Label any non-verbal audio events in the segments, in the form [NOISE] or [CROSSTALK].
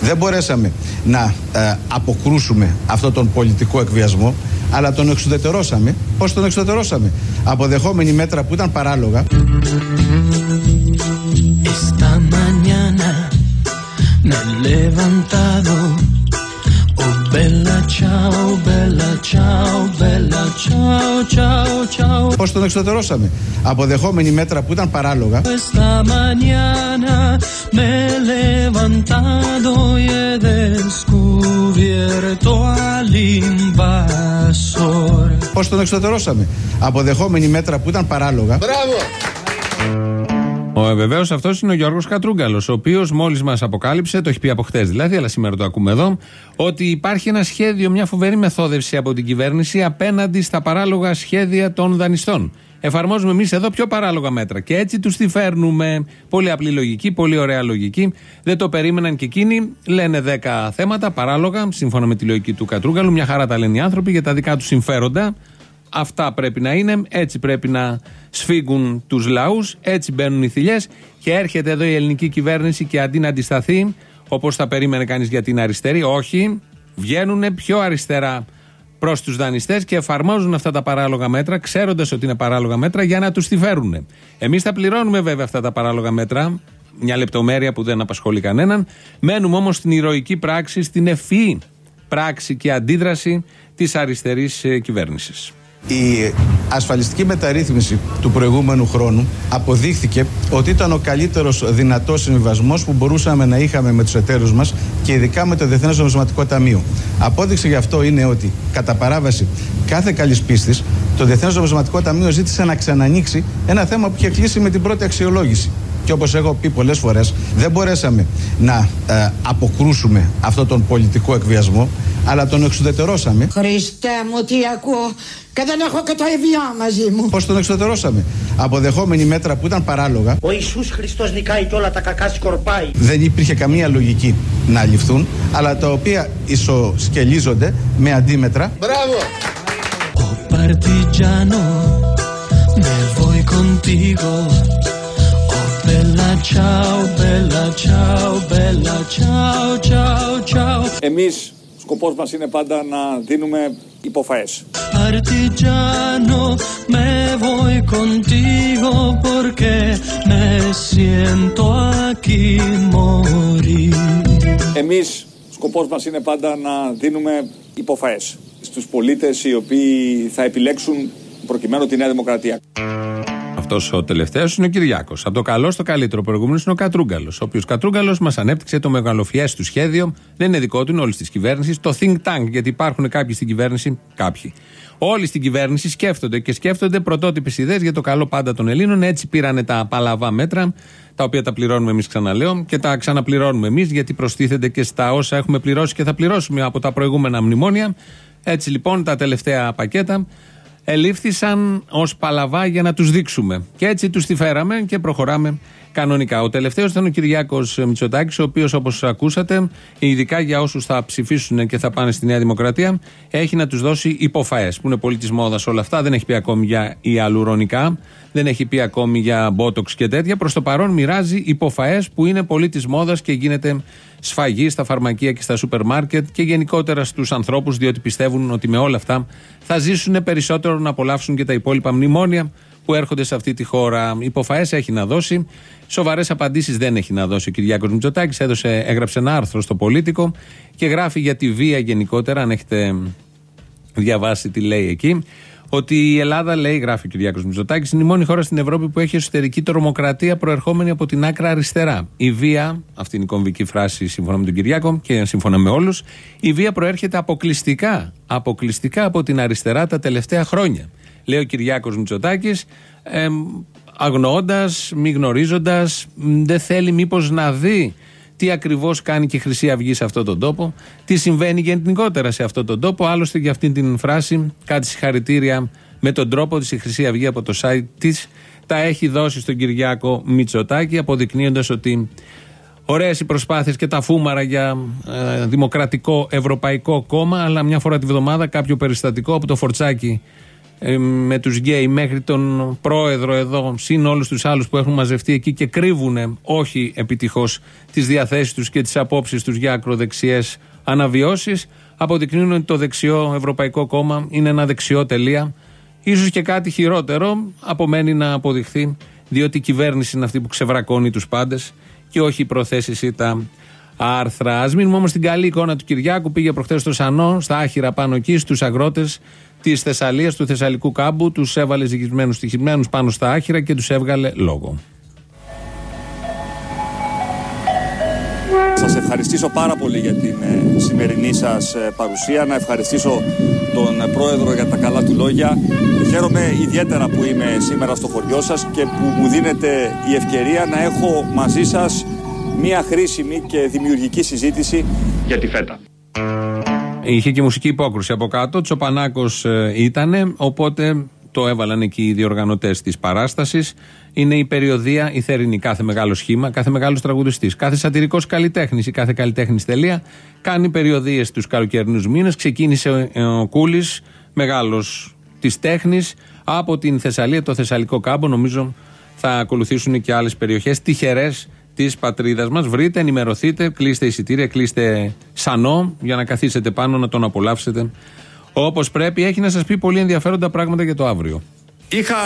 Δεν μπορέσαμε να ε, αποκρούσουμε αυτόν τον πολιτικό εκβιασμό, αλλά τον εξουδετερώσαμε. Πώς τον εξουδετερώσαμε; Αποδεχόμενοι μέτρα που ήταν παράλογα. Esta mañana me he levantado. Oh, bella ciao, bella ciao, bella ciao, ciao, ciao. Πώς τον εξουδετερώσαμε. Αποδεχόμενοι μέτρα που ήταν παράλογα. Esta mañana me he levantado y he descubierto al invasor. Πώς τον εξουδετερώσαμε. Αποδεχόμενοι μέτρα που ήταν παράλογα. Ο βεβαίως αυτός είναι ο Γιώργος Κατρούγκαλος, ο οποίος μόλις μας αποκάλυψε, το έχει πει από χτες δηλαδή, αλλά σήμερα το ακούμε εδώ, ότι υπάρχει ένα σχέδιο, μια φοβερή μεθόδευση από την κυβέρνηση απέναντι στα παράλογα σχέδια των δανειστών. Εφαρμόζουμε εμείς εδώ πιο παράλογα μέτρα. Και έτσι τους τη φέρνουμε. Πολύ απλή λογική, πολύ ωραία λογική. Δεν το περίμεναν και εκείνοι. Λένε 10 θέματα παράλογα, σύμφωνα με τη λογική του Κατρούγκαλου. Μια χαρά τα λένε οι άνθρωποι για τα δικά τους συμφέροντα. Αυτά πρέπει να είναι, έτσι πρέπει να σφίγγουν τους λαούς, έτσι μπαίνουν οι θηλιές και έρχεται εδώ η ελληνική κυβέρνηση και αντί να αντισταθεί όπως θα περίμενε κανείς για την αριστερή, όχι, βγαίνουν πιο αριστερά προς τους δανειστές και εφαρμόζουν αυτά τα παράλογα μέτρα, ξέροντας ότι είναι παράλογα μέτρα, για να τους τη φέρουν. Εμείς θα πληρώνουμε βέβαια αυτά τα παράλογα μέτρα, μια λεπτομέρεια που δεν απασχολεί κανέναν. Μένουμε όμως στην ηρωική πράξη, στην ευφυή πράξη και αντίδραση της αριστερής κυβέρνησης. Η ασφαλιστική μεταρρύθμιση του προηγούμενου χρόνου αποδείχθηκε ότι ήταν ο καλύτερος δυνατός συμβιβασμός που μπορούσαμε να είχαμε με τους εταίρους μας και ειδικά με το Διεθνές Νομισματικό Ταμείο. Απόδειξη γι' αυτό είναι ότι κατά παράβαση κάθε καλής πίστης το Διεθνές Νομισματικό Ταμείο ζήτησε να ξανανοίξει ένα θέμα που είχε κλείσει με την πρώτη αξιολόγηση. Και όπως έχω πει πολλές φορές δεν μπορέσαμε να ε, αποκρούσουμε αυτόν τον πολιτικό εκβιασμό αλλά τον εξουδετερώσαμε. Χριστέ μου τι ακούω και δεν έχω και το ευγεία μαζί μου. Πώς τον εξουδετερώσαμε; Αποδεχόμενοι μέτρα που ήταν παράλογα. Ο Ιησούς Χριστός νικάει και όλα τα κακά σκορπάει. Δεν υπήρχε καμία λογική να ληφθούν, αλλά τα οποία ισοσκελίζονται με αντίμετρα. Μπράβο! Oh partigiano, me voy contigo. Oh bella ciao, bella ciao, bella ciao, ciao, ciao. Εμείς σκοπός μας είναι πάντα να δίνουμε υποφαές. Partigiano, me voy contigo porque me siento aquí morir. Εμείς σκοπός μας είναι πάντα να δίνουμε υποφαές στους πολίτες οι οποίοι θα επιλέξουν προκειμένου τη Νέα Δημοκρατία. Αυτό ο τελευταίος είναι ο Κυριάκος. Από το καλό στο καλύτερο. Προηγούμενος είναι ο Κατρούγκαλος. Ο οποίος Κατρούγκαλος μας ανέπτυξε το μεγαλοφιέ του σχέδιο. Δεν είναι δικό του, είναι όλης της κυβέρνησης. Το think tank, γιατί υπάρχουν κάποιοι στην κυβέρνηση, κάποιοι. Όλοι στην κυβέρνηση σκέφτονται και σκέφτονται πρωτότυπες ιδέες για το καλό πάντα των Ελλήνων. Έτσι πήρανε τα παλαβά μέτρα, τα οποία τα πληρώνουμε εμείς, ξαναλέω, και τα ξαναπληρώνουμε εμείς, γιατί προστίθενται και στα όσα έχουμε πληρώσει και θα πληρώσουμε από τα προηγούμενα μνημόνια. Έτσι λοιπόν τα τελευταία πακέτα ελήφθησαν ως παλαβά για να τους δείξουμε. Και έτσι τους τη φέραμε και προχωράμε κανονικά. Ο τελευταίος ήταν ο Κυριάκος Μητσοτάκης, ο οποίος όπως ακούσατε, ειδικά για όσους θα ψηφίσουν και θα πάνε στη Νέα Δημοκρατία, έχει να τους δώσει υποφαές. Που είναι πολύ της μόδας όλα αυτά. Δεν έχει πει ακόμη για ιαλουρονικά, δεν έχει πει ακόμη για μπότοξ και τέτοια. Προς το παρόν μοιράζει υποφαές που είναι πολύ της μόδας και γίνεται σφαγή στα φαρμακεία και στα σούπερ μάρκετ και γενικότερα στους ανθρώπους, διότι πιστεύουν ότι με όλα αυτά θα ζήσουν περισσότερο να απολαύσουν και τα υπόλοιπα μνημόνια που έρχονται σε αυτή τη χώρα. Υποφαές έχει να δώσει. Σοβαρές απαντήσεις δεν έχει να δώσει ο Κυριάκος Μητσοτάκης. Έδωσε, έγραψε ένα άρθρο στο Πολίτικο και γράφει για τη βία γενικότερα. Αν έχετε διαβάσει τι λέει εκεί. Ότι η Ελλάδα, λέει, γράφει ο Κυριάκος Μητσοτάκης, είναι η μόνη χώρα στην Ευρώπη που έχει εσωτερική τρομοκρατία προερχόμενη από την άκρα αριστερά. Η βία, αυτή είναι η κομβική φράση σύμφωνα με τον Κυριάκο και σύμφωνα με όλους, η βία προέρχεται αποκλειστικά, αποκλειστικά από την αριστερά τα τελευταία χρόνια. Λέει ο Κυριάκος Μητσοτάκης, ε, αγνοώντας, μη γνωρίζοντας, δεν θέλει μήπως να δει τι ακριβώς κάνει και η Χρυσή Αυγή σε αυτόν τον τόπο, τι συμβαίνει γενικότερα σε αυτόν τον τόπο. Άλλωστε για αυτή την φράση, κάτι συγχαρητήρια με τον τρόπο της η Χρυσή Αυγή από το site της τα έχει δώσει στον Κυριάκο Μητσοτάκη, αποδεικνύοντας ότι Ωραίες οι προσπάθειες και τα φούμαρα για ε, δημοκρατικό ευρωπαϊκό κόμμα, αλλά μια φορά τη βδομάδα κάποιο περιστατικό από το φορτσάκι ε, με τους γκέι μέχρι τον πρόεδρο εδώ, συν όλους τους άλλους που έχουν μαζευτεί εκεί και κρύβουν όχι επιτυχώς τις διαθέσεις τους και τις απόψεις τους για ακροδεξιές αναβιώσεις, αποδεικνύουν ότι το δεξιό Ευρωπαϊκό Κόμμα είναι ένα δεξιό τελεία. Ίσως και κάτι χειρότερο απομένει να αποδειχθεί, διότι η κυβέρνηση είναι αυτή που ξεβρακώνει τους πάντες και όχι οι προθέσεις ή τα άρθρα. Α μείνουμε όμως στην καλή εικόνα του Κυριάκου. Πήγε προχθές στο Σανό, στα άχυρα πάνω εκεί, στους αγρότες της Θεσσαλίας, του Θεσσαλικού κάμπου. Τους έβαλε ζυγισμένους στοιχημένου πάνω στα άχυρα και τους έβγαλε λόγο. Σας ευχαριστήσω πάρα πολύ για την ε, σημερινή σας ε, παρουσία. Να ευχαριστήσω τον ε, Πρόεδρο για τα καλά του λόγια. Χαίρομαι ιδιαίτερα που είμαι σήμερα στο χωριό σας και που μου δίνετε η ευκαιρία να έχω μαζί σας μια χρήσιμη και δημιουργική συζήτηση για τη ΦΕΤΑ. Είχε και μουσική υπόκρουση από κάτω. Τσοπανάκος ε, ήταν, οπότε το έβαλαν εκεί οι διοργανωτές της παράστασης. Είναι η περιοδία, η θερινή. Κάθε μεγάλο σχήμα, κάθε μεγάλος τραγουδιστής, κάθε σατυρικός καλλιτέχνης ή κάθε καλλιτέχνης τελεία κάνει περιοδίες τους καλοκαιρινούς μήνες. Ξεκίνησε ο, ο Κούλης, μεγάλος της τέχνης, από την Θεσσαλία, το Θεσσαλικό κάμπο. Νομίζω θα ακολουθήσουν και άλλες περιοχές τυχερές της πατρίδας μας. Βρείτε, ενημερωθείτε, κλείστε εισιτήρια, κλείστε σανό για να καθίσετε πάνω να τον απολαύσετε όπως πρέπει. Έχει να σας πει πολύ ενδιαφέροντα πράγματα για το αύριο. Είχα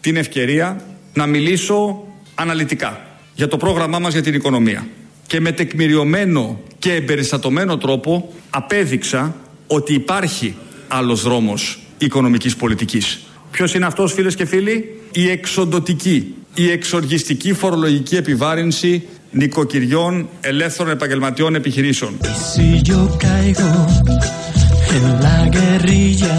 την ευκαιρία να μιλήσω αναλυτικά για το πρόγραμμά μας για την οικονομία και με τεκμηριωμένο και εμπεριστατωμένο τρόπο απέδειξα ότι υπάρχει άλλος δρόμος οικονομικής πολιτικής. Ποιος είναι αυτός φίλες και φίλοι; Η εξοντοτική, η εξοργιστική φορολογική επιβάρυνση νοικοκυριών ελεύθερων επαγγελματιών επιχειρήσεων. Y si yo caigo en la guerrilla,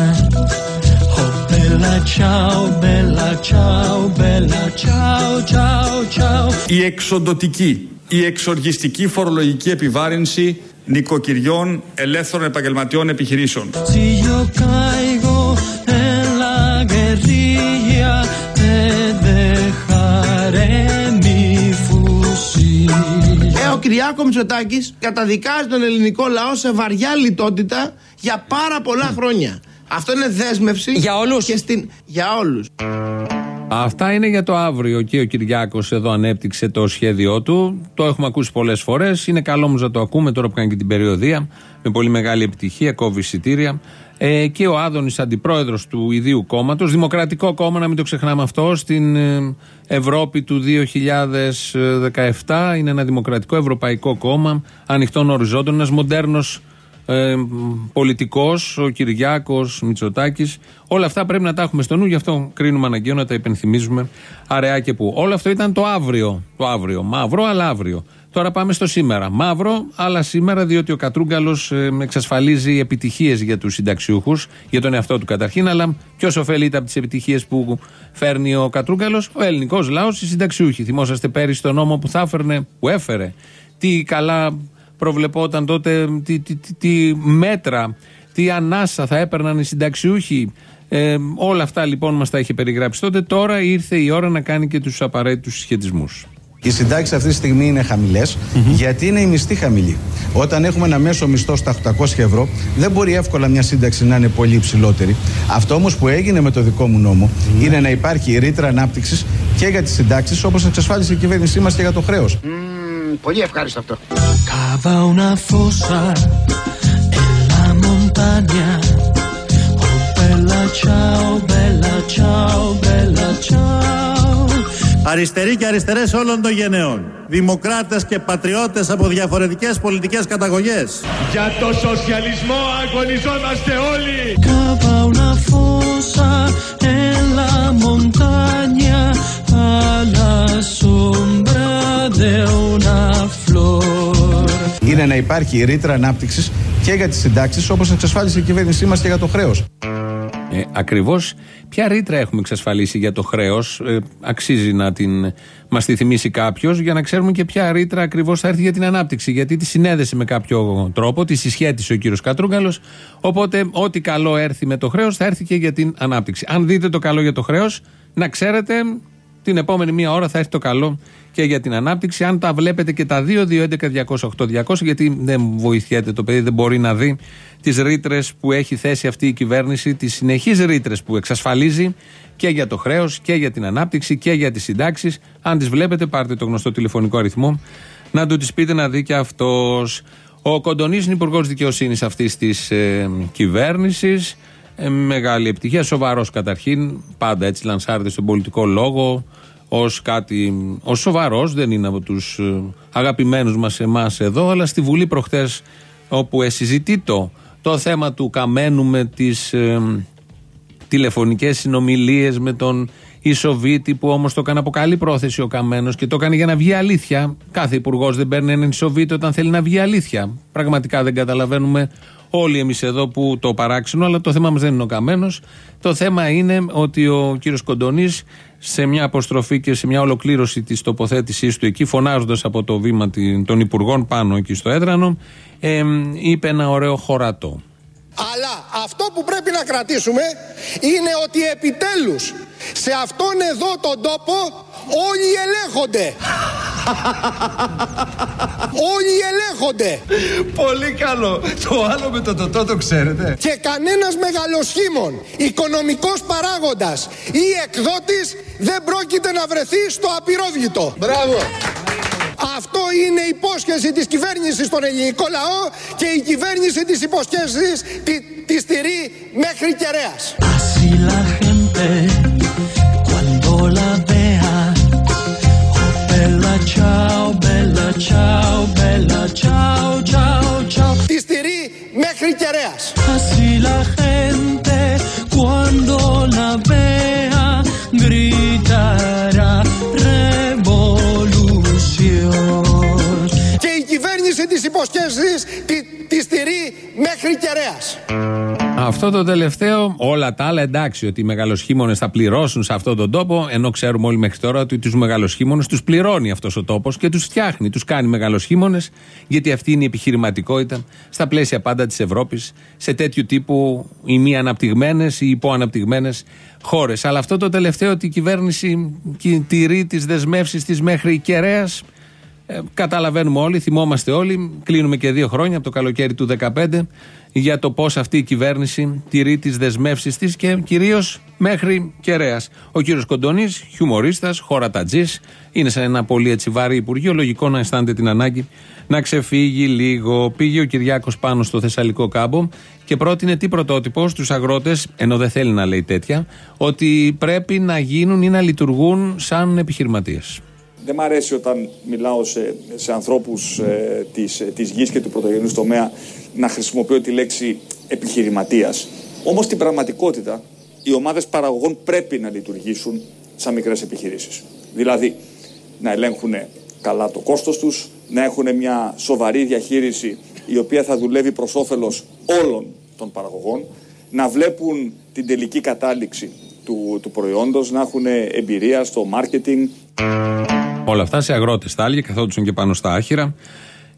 oh bella ciao, bella ciao, bella ciao, ciao, ciao. Η εξοντοτική, η εξοργιστική φορολογική επιβάρυνση νοικοκυριών ελεύθερων επαγγελματιών επιχειρήσεων. Κυριάκο Μητσοτάκη καταδικάζει τον ελληνικό λαό σε βαριά λιτότητα για πάρα πολλά χρόνια. Αυτό είναι δέσμευση. Για όλους; Και στην... Για όλους. Αυτά είναι για το αύριο και ο Κυριάκος εδώ ανέπτυξε το σχέδιό του. Το έχουμε ακούσει πολλές φορές. Είναι καλό όμως να το ακούμε τώρα που κάνει και την περιοδία. Με πολύ μεγάλη επιτυχία, κόβει εισιτήρια. Ε, και ο Άδωνης, αντιπρόεδρος του ιδίου κόμματος, Δημοκρατικό κόμμα, να μην το ξεχνάμε αυτό, στην ε, Ευρώπη του 2017. Είναι ένα δημοκρατικό ευρωπαϊκό κόμμα, ανοιχτών οριζόντων, ένας μοντέρνος ε, πολιτικός, ο Κυριάκος Μητσοτάκης. Όλα αυτά πρέπει να τα έχουμε στο νου, γι' αυτό κρίνουμε αναγκαίο να τα υπενθυμίζουμε αραιά και που. Όλο αυτό ήταν το αύριο. Το αύριο. Μαύρο, αλλά αύριο. Τώρα πάμε στο σήμερα. Μαύρο, αλλά σήμερα, διότι ο Κατρούγκαλος εξασφαλίζει επιτυχίες για τους συνταξιούχους, για τον εαυτό του καταρχήν, αλλά ποιος ωφελείται από τις επιτυχίες που φέρνει ο Κατρούγκαλος, ο ελληνικός λαός, οι συνταξιούχοι. Θυμόσαστε πέρυσι τον νόμο που θα έφερνε, που έφερε. Τι καλά προβλεπόταν τότε, τι, τι, τι, τι μέτρα, τι ανάσα θα έπαιρναν οι συνταξιούχοι. Ε, όλα αυτά λοιπόν μας τα είχε περιγράψει τότε. Τώρα ήρθε η ώρα να κάνει και τους απαραίτητους συσχετισμού. Οι συντάξεις αυτή τη στιγμή είναι χαμηλές, γιατί είναι η μισθή χαμηλή. Όταν έχουμε ένα μέσο μισθό στα 800 ευρώ, δεν μπορεί εύκολα μια σύνταξη να είναι πολύ υψηλότερη. Αυτό όμως που έγινε με το δικό μου νόμο είναι να υπάρχει ρήτρα ανάπτυξης και για τις συντάξεις, όπως εξασφάλισε η κυβέρνησή μας και για το χρέος. Πολύ ευχάριστο αυτό. Cava una fossa en la montagna. Oh bella ciao, bella ciao, bella ciao. Αριστεροί και αριστερές όλων των γενεών. Δημοκράτες και πατριώτες από διαφορετικές πολιτικές καταγωγές. Για το σοσιαλισμό αγωνιζόμαστε όλοι. Cava una fossa en la montagna alla sombra de una flor. Είναι να υπάρχει ρήτρα ανάπτυξης και για τις συντάξεις, όπως εξασφάλισε η κυβέρνησή μας και για το χρέος. Ε, Ακριβώς ποια ρήτρα έχουμε εξασφαλίσει για το χρέος, ε, αξίζει να την μας τη θυμίσει κάποιος, για να ξέρουμε και ποια ρήτρα ακριβώς θα έρθει για την ανάπτυξη. Γιατί τη συνέδεσε με κάποιο τρόπο, τη συσχέτισε ο κύριος Κατρούγκαλος. Οπότε, ό,τι καλό έρθει με το χρέος θα έρθει και για την ανάπτυξη. Αν δείτε το καλό για το χρέος, να ξέρετε την επόμενη μία ώρα θα έρθει το καλό και για την ανάπτυξη. Αν τα βλέπετε και τα δύο, 2.11.208.200, γιατί δεν βοηθιέται το παιδί, δεν μπορεί να δει τις ρήτρες που έχει θέσει αυτή η κυβέρνηση, τις συνεχείς ρήτρες που εξασφαλίζει και για το χρέος και για την ανάπτυξη και για τις συντάξεις. Αν τις βλέπετε, πάρτε το γνωστό τηλεφωνικό αριθμό να του τις πείτε να δει και αυτός. Ο Κοντονής είναι υπουργός δικαιοσύνης αυτής της ε, κυβέρνησης. Ε, μεγάλη επιτυχία. Σοβαρός καταρχήν. Πάντα έτσι λανσάρεται στον πολιτικό λόγο. Ω κάτι. Ω σοβαρός. Δεν είναι από τους ε, αγαπημένους μας εμάς εδώ. Αλλά στη Βουλή προχθές, όπου συζητεί το, το θέμα του καμένου με τις ε, τηλεφωνικές συνομιλίες με τον Ισοβίτη που όμως το έκανε από καλή πρόθεση ο Καμένος και το έκανε για να βγει αλήθεια. Κάθε υπουργός δεν παίρνει έναν Ισοβίτη όταν θέλει να βγει αλήθεια. Πραγματικά δεν καταλαβαίνουμε όλοι εμείς εδώ που το παράξενο, αλλά το θέμα μας δεν είναι ο Καμένος. Το θέμα είναι ότι ο κύριος Κοντονής σε μια αποστροφή και σε μια ολοκλήρωση της τοποθέτησής του εκεί, φωνάζοντας από το βήμα των υπουργών πάνω εκεί στο έδρανο, ε, είπε ένα ωραίο χωρατό. Αλλά αυτό που πρέπει να κρατήσουμε είναι ότι επιτέλους σε αυτόν εδώ τον τόπο όλοι ελέγχονται. Όλοι ελέγχονται. Πολύ καλό. Το άλλο με το τοτό το ξέρετε. Και κανένας μεγαλοσχήμων, οικονομικός παράγοντας ή εκδότης δεν πρόκειται να βρεθεί στο απειρόβλητο. Μπράβο. Αυτό είναι η υπόσχεση της κυβέρνησης στον ελληνικό λαό και η κυβέρνηση της υπόσχεσης τη, τη στηρεί μέχρι κεραίας. Bella ciao, bella ciao, bella ciao, ciao, ciao. Τη στηρεί μέχρι κεραίας. Así la gente cuando la vea gritará revolución. Και η κυβέρνηση της υπόσχεσης τη, τη στηρεί μέχρι κεραίας. Αυτό το τελευταίο, όλα τα άλλα εντάξει, ότι οι μεγαλοσχήμονες θα πληρώσουν σε αυτόν τον τόπο, ενώ ξέρουμε όλοι μέχρι τώρα ότι τους μεγαλοσχήμονες τους πληρώνει αυτός ο τόπος και τους φτιάχνει, τους κάνει μεγαλοσχήμονες, γιατί αυτή είναι η επιχειρηματικότητα στα πλαίσια πάντα της Ευρώπης, σε τέτοιου τύπου οι μη αναπτυγμένες ή υποαναπτυγμένες χώρες. Αλλά αυτό το τελευταίο, ότι η κυβέρνηση τηρεί τις δεσμεύσεις της μέχρι κεραίας, ε, καταλαβαίνουμε όλοι, θυμόμαστε όλοι. Κλείνουμε και δύο χρόνια από το καλοκαίρι του 2015 για το πώς αυτή η κυβέρνηση τηρεί τις δεσμεύσεις της και κυρίως μέχρι κεραίας. Ο κύριος Κοντονής, χιουμορίστας, χωρατατζή, είναι σε ένα πολύ έτσι βάρη υπουργείο. Λογικό να αισθάνεται την ανάγκη να ξεφύγει λίγο. Πήγε ο Κυριάκος πάνω στο Θεσσαλικό κάμπο και πρότεινε τι πρωτότυπο στους αγρότες, ενώ δεν θέλει να λέει τέτοια, ότι πρέπει να γίνουν ή να λειτουργούν σαν επιχειρηματίες. Δεν μ' αρέσει όταν μιλάω σε, σε ανθρώπους ε, της, της γης και του πρωτογενούς τομέα να χρησιμοποιώ τη λέξη επιχειρηματίας. Όμως στην πραγματικότητα οι ομάδες παραγωγών πρέπει να λειτουργήσουν σαν μικρές επιχειρήσεις. Δηλαδή να ελέγχουν καλά το κόστος τους, να έχουν μια σοβαρή διαχείριση η οποία θα δουλεύει προς όφελος όλων των παραγωγών, να βλέπουν την τελική κατάληξη του, του προϊόντος, να έχουν εμπειρία στο marketing, Όλα αυτά σε αγρότες τα έλεγε, καθόντουσαν και πάνω στα άχυρα.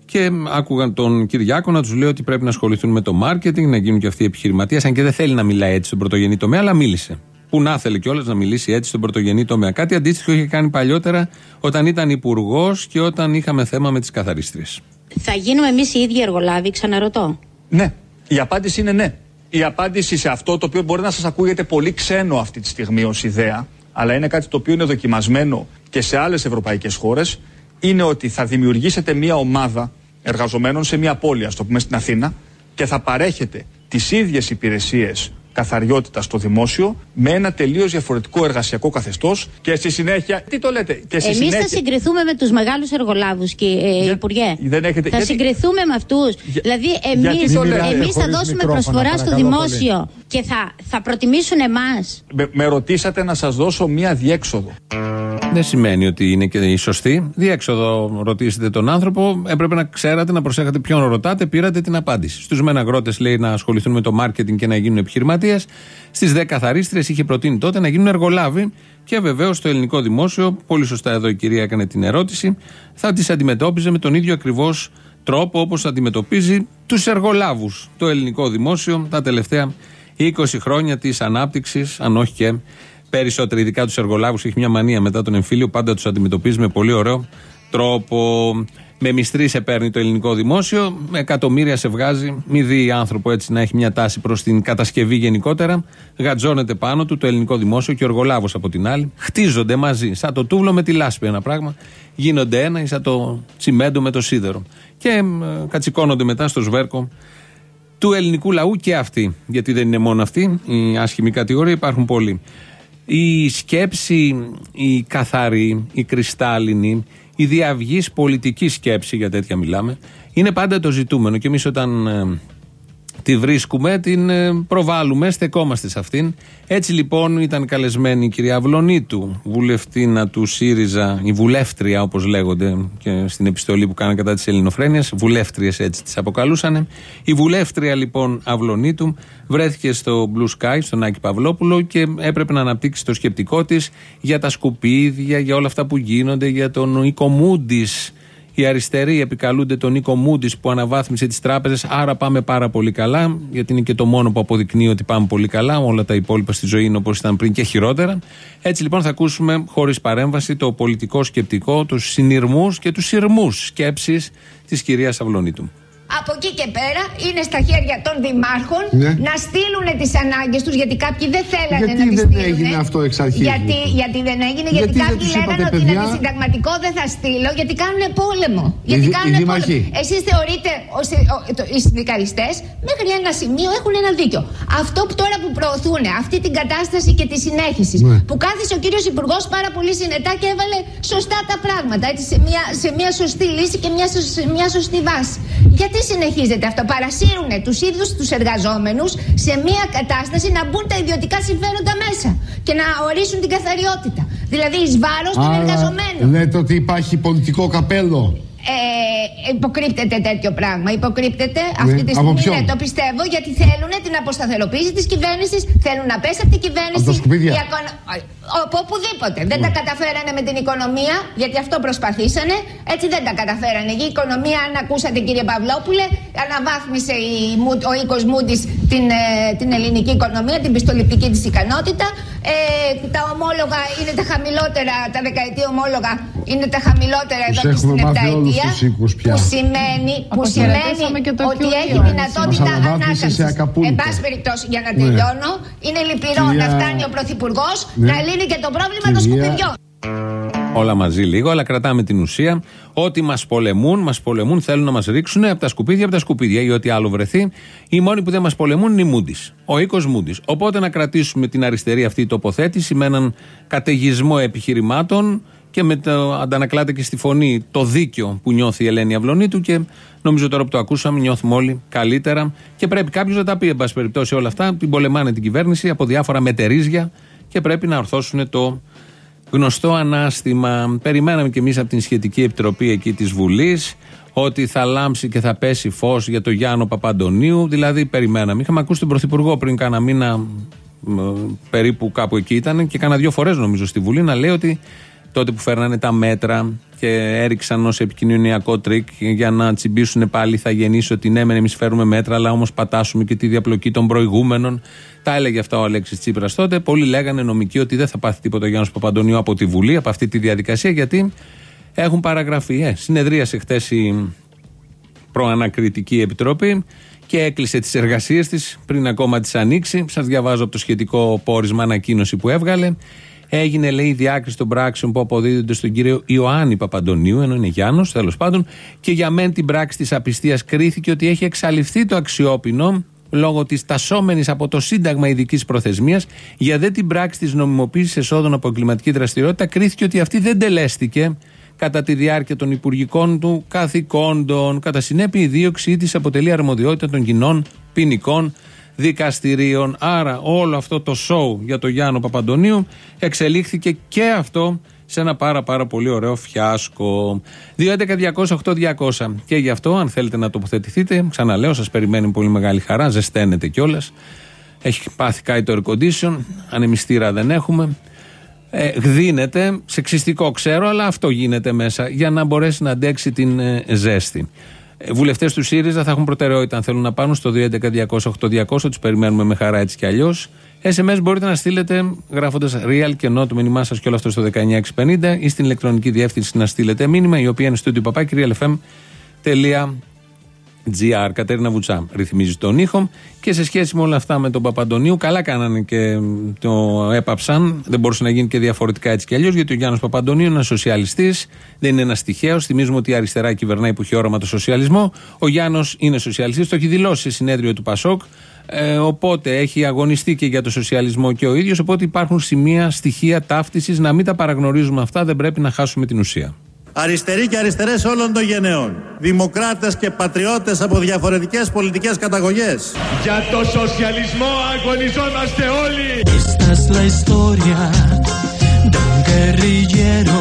Και άκουγαν τον Κυριάκο να τους λέει ότι πρέπει να ασχοληθούν με το μάρκετινγκ, να γίνουν και αυτοί επιχειρηματίες, αν και δεν θέλει να μιλάει έτσι στον πρωτογενή τομέα, αλλά μίλησε. Που να θέλει κιόλας να μιλήσει έτσι στον πρωτογενή τομέα. Κάτι αντίστοιχο είχε κάνει παλιότερα όταν ήταν υπουργός και όταν είχαμε θέμα με τις καθαρίστριες. Θα γίνουμε εμείς οι ίδιοι εργολάβοι, ξαναρωτώ. Ναι. Η απάντηση είναι ναι. Η απάντηση σε αυτό το οποίο μπορεί να σας ακούγεται πολύ ξένο αυτή τη στιγμή ως ιδέα, αλλά είναι κάτι το οποίο είναι δοκιμασμένο και σε άλλες ευρωπαϊκές χώρες, είναι ότι θα δημιουργήσετε μια ομάδα εργαζομένων σε μια πόλη, ας το πούμε στην Αθήνα, και θα παρέχετε τις ίδιες υπηρεσίες καθαριότητα στο δημόσιο με ένα τελείως διαφορετικό εργασιακό καθεστώς και στη συνέχεια. Τι το λέτε, και στη Εμείς συνέχεια. θα συγκριθούμε με τους μεγάλους εργολάβους, ε, Για- Υπουργέ. δεν έχετε- Θα γιατί- συγκριθούμε με αυτούς. Δηλαδή, γιατί εμεί το λέτε εμείς θα χωρίς δώσουμε μικρόφωνα, προσφορά στο παρακαλώ δημόσιο και θα, θα προτιμήσουν εμάς. Με, με ρωτήσατε να σας δώσω μία διέξοδο. Δεν σημαίνει ότι είναι και η σωστή. Διέξοδο ρωτήσετε τον άνθρωπο. Έπρεπε να ξέρατε, να προσέχατε ποιον ρωτάτε. Πήρατε την απάντηση. Στους μεν αγρότες λέει να ασχοληθούν με το μάρκετινγκ και να γίνουν επιχειρηματίες. Στις 10 καθαρίστριε είχε προτείνει τότε να γίνουν εργολάβοι. Και βεβαίως το ελληνικό δημόσιο, πολύ σωστά εδώ η κυρία έκανε την ερώτηση, θα τις αντιμετώπιζε με τον ίδιο ακριβώς τρόπο όπως αντιμετωπίζει τους εργολάβους. Το ελληνικό δημόσιο τα τελευταία 20 χρόνια της ανάπτυξης, αν όχι και περισσότεροι, ειδικά τους εργολάβους. Έχει μια μανία μετά τον εμφύλιο, πάντα τους αντιμετωπίζει με πολύ ωραίο τρόπο. Με μυστρή σε παίρνει το ελληνικό δημόσιο, με εκατομμύρια σε βγάζει. Μη δει άνθρωπο έτσι να έχει μια τάση προς την κατασκευή γενικότερα. Γατζώνεται πάνω του το ελληνικό δημόσιο και ο εργολάβο από την άλλη. Χτίζονται μαζί, σαν το τούβλο με τη λάσπη ένα πράγμα. Γίνονται ένα ή σαν το τσιμέντο με το σίδερο. Και ε, κατσικώνονται μετά στο σβέρκο του ελληνικού λαού και αυτοί. Γιατί δεν είναι μόνο αυτοί, η άσχημη κατηγορία, υπάρχουν πολλοί. Η σκέψη, η καθαρή, η κρυστάλλινη, η διαυγής πολιτικής σκέψη, για τέτοια μιλάμε, είναι πάντα το ζητούμενο. Και εμείς όταν ε, τη βρίσκουμε, την ε, προβάλλουμε, στεκόμαστε σε αυτήν. Έτσι λοιπόν ήταν καλεσμένη η κυρία Αυλονίτου, βουλευτήνα του ΣΥΡΙΖΑ, η βουλεύτρια όπως λέγονται και στην επιστολή που κάνανε κατά της Ελληνοφρένειας, βουλεύτριες έτσι τις αποκαλούσαν. Η βουλεύτρια λοιπόν Αυλονίτου βρέθηκε στο Blue Sky, στον Άκη Παυλόπουλο και έπρεπε να αναπτύξει το σκεπτικό της για τα σκουπίδια, για όλα αυτά που γίνονται, για τον οικομούντης οι αριστεροί επικαλούνται τον Νίκο Μούντις που αναβάθμισε τις τράπεζες. Άρα πάμε πάρα πολύ καλά, γιατί είναι και το μόνο που αποδεικνύει ότι πάμε πολύ καλά. Όλα τα υπόλοιπα στη ζωή είναι όπως ήταν πριν και χειρότερα. Έτσι λοιπόν θα ακούσουμε χωρίς παρέμβαση το πολιτικό σκεπτικό, τους συνειρμούς και τους σειρμούς σκέψης της κυρίας Αυλονίτου. Από εκεί και πέρα είναι στα χέρια των δημάρχων Ναι. να στείλουν τις ανάγκες τους γιατί κάποιοι δεν θέλανε Γιατί να τις δεν στείλουν. έγινε αυτό εξ αρχής, Γιατί, λοιπόν; γιατί δεν έγινε, γιατί, Γιατί δεν κάποιοι τους λέγανε είπατε, ότι είναι παιδιά; αντισυνταγματικό, δεν θα στείλω, γιατί κάνουν πόλεμο. Γιατί δι- οι κάνουν δήμαρχοι. πόλεμο. Εσείς θεωρείτε, ως, ο, το- οι συνδικαλιστές μέχρι ένα σημείο έχουν ένα δίκιο. Αυτό που τώρα που προωθούν, αυτή την κατάσταση και τη συνέχιση, Ναι. που κάθισε ο κύριος Υπουργός πάρα πολύ συνετά και έβαλε σωστά τα πράγματα, έτσι, σε μια, σε μια σωστή λύση και μια, σω- σε μια σωστή βάση. Γιατί συνεχίζεται αυτό, παρασύρουν τους ίδιους τους εργαζόμενους σε μια κατάσταση να μπουν τα ιδιωτικά συμφέροντα μέσα και να ορίσουν την καθαριότητα. Δηλαδή εις βάρος των εργαζομένων. λέτε ότι υπάρχει πολιτικό καπέλο. Ε, υποκρύπτεται τέτοιο πράγμα. Υποκρύπτεται αυτή τη Ναι, από στιγμή. ποιον; Ναι, το πιστεύω γιατί θέλουν την αποσταθεροποίηση της κυβέρνησης. Θέλουν να πέσει από την κυβέρνηση. Από τα σκουπίδια. Η ακο- Από οπουδήποτε. Δεν τα καταφέρανε με την οικονομία, γιατί αυτό προσπαθήσανε. Έτσι δεν τα καταφέρανε. Η οικονομία, αν ακούσατε κύριε Παυλόπουλε, αναβάθμισε η, Μου- ο οίκος Μούντις την, ε, την ελληνική οικονομία, την πιστοληπτική της ικανότητα. Ε, τα ομόλογα είναι τα χαμηλότερα, τα δεκαετή ομόλογα είναι τα χαμηλότερα Τους εδώ και έχουμε στην μάθει όλους επταετία. Τους οίκους πια. Που σημαίνει, που Αποχαιρετήσαμε σημαίνει και το ότι QE. έχει δυνατότητα Μας αναβάθμισε σε ανάκαμψη. Ακαπούλκο. Εν πάση περιπτώσει, για να Ναι. τελειώνω, είναι λυπηρό Κυρία- να φτάνει ο Πρωθυπουργός Ναι. να λύνει και το πρόβλημα των Κυρία- σκουπιδιών. Όλα μαζί λίγο, αλλά κρατάμε την ουσία. Ότι μας πολεμούν, μας πολεμούν, θέλουν να μας ρίξουν από τα σκουπίδια, από τα σκουπίδια ή ό,τι άλλο βρεθεί. Οι μόνοι που δεν μας πολεμούν είναι οι Μούντις. Ο οίκος Μούντις. Οπότε να κρατήσουμε την αριστερή αυτή τοποθέτηση με έναν καταιγισμό επιχειρημάτων και με το αντανακλάται και στη φωνή το δίκιο που νιώθει η Ελένη Αυλονίτου και νομίζω τώρα που το ακούσαμε νιώθουμε όλοι καλύτερα και πρέπει κάποιος να τα πει εν πάση περιπτώσει όλα αυτά την πολεμάνε την κυβέρνηση από διάφορα μετερίζια και πρέπει να ορθώσουν το γνωστό ανάστημα. Περιμέναμε κι εμείς από την σχετική επιτροπή εκεί της Βουλής ότι θα λάμψει και θα πέσει φως για το Γιάννο Παπαντονίου. Δηλαδή, περιμέναμε. Είχαμε ακούσει τον Πρωθυπουργό πριν κάνα μήνα, μ, περίπου κάπου εκεί ήταν, και κάνα δύο φορές νομίζω στη Βουλή να λέει ότι τότε που φέρνανε τα μέτρα και έριξαν ως επικοινωνιακό τρίκ για να τσιμπήσουν πάλι θα γεννήσει ότι ναι, μεν εμείς φέρουμε μέτρα, αλλά όμως πατάσσουμε και τη διαπλοκή των προηγούμενων. Τα έλεγε αυτά ο Αλέξης Τσίπρας τότε. Πολλοί λέγανε νομικοί ότι δεν θα πάθει τίποτα ο Γιάννη Παπαντονίου από τη Βουλή, από αυτή τη διαδικασία, γιατί έχουν παραγραφεί. Ε, συνεδρίασε χτε η προανακριτική επιτροπή και έκλεισε τις εργασίες της πριν ακόμα τις ανοίξει. Σας διαβάζω από το σχετικό πόρισμα ανακοίνωση που έβγαλε. Έγινε, λέει, η διάκριση των πράξεων που αποδίδονται στον κύριο Ιωάννη Παπαντονίου, ενώ είναι Γιάννος, τέλος πάντων, και για μεν την πράξη της απιστίας κρίθηκε ότι έχει εξαλειφθεί το αξιόπινο λόγω της τασόμενης από το Σύνταγμα ειδικής προθεσμίας, για δε την πράξη της νομιμοποίησης εσόδων από εγκληματική δραστηριότητα, κρίθηκε ότι αυτή δεν τελέστηκε κατά τη διάρκεια των υπουργικών του καθηκόντων. Κατά συνέπεια, η δίωξή της αποτελεί αρμοδιότητα των κοινών ποινικών δικαστηρίων. Άρα, όλο αυτό το σοου για τον Γιάννο Παπαντονίου εξελίχθηκε και αυτό σε ένα πάρα πάρα πολύ ωραίο φιάσκο. 2.11.208.200 Και γι' αυτό, αν θέλετε να τοποθετηθείτε, ξαναλέω, σας περιμένει με πολύ μεγάλη χαρά, ζεσταίνετε κιόλας. Έχει πάθει κάτι το air condition, ανεμιστήρα δεν έχουμε. Ε, γδίνεται, σεξιστικό ξέρω, αλλά αυτό γίνεται μέσα για να μπορέσει να αντέξει την ε, ζέστη. Βουλευτές του ΣΥΡΙΖΑ θα έχουν προτεραιότητα αν θέλουν να πάρουν στο 211-200-8200. Τους περιμένουμε με χαρά έτσι κι αλλιώς. SMS μπορείτε να στείλετε γράφοντας real και no το μήνυμά σας και όλο αυτό στο 19650 ή στην ηλεκτρονική διεύθυνση να στείλετε μήνυμα η οποία είναι στο realfm.gr. Κατέρινα Βουτσά ρυθμίζει τον ήχο και σε σχέση με όλα αυτά με τον Παπαντονίου, καλά κάνανε και το έπαψαν. Δεν μπορούσε να γίνει και διαφορετικά έτσι κι αλλιώς, γιατί ο Γιάννη Παπαντονίου είναι ένας σοσιαλιστής, δεν είναι ένας τυχαίος. Θυμίζουμε ότι η αριστερά κυβερνάει που έχει όραμα το σοσιαλισμό. Ο Γιάννος είναι σοσιαλιστής, το έχει δηλώσει σε συνέδριο του Πασόκ. Ε, οπότε έχει αγωνιστεί και για το σοσιαλισμό και ο ίδιος. Οπότε υπάρχουν σημεία, στοιχεία ταύτισης. Να μην τα παραγνωρίζουμε αυτά, δεν πρέπει να χάσουμε την ουσία. Αριστεροί και αριστερές όλων των γενεών. Δημοκράτες και πατριώτες από διαφορετικές πολιτικές καταγωγές. Για το σοσιαλισμό αγωνιζόμαστε όλοι. Esta es la historia de un guerrillero.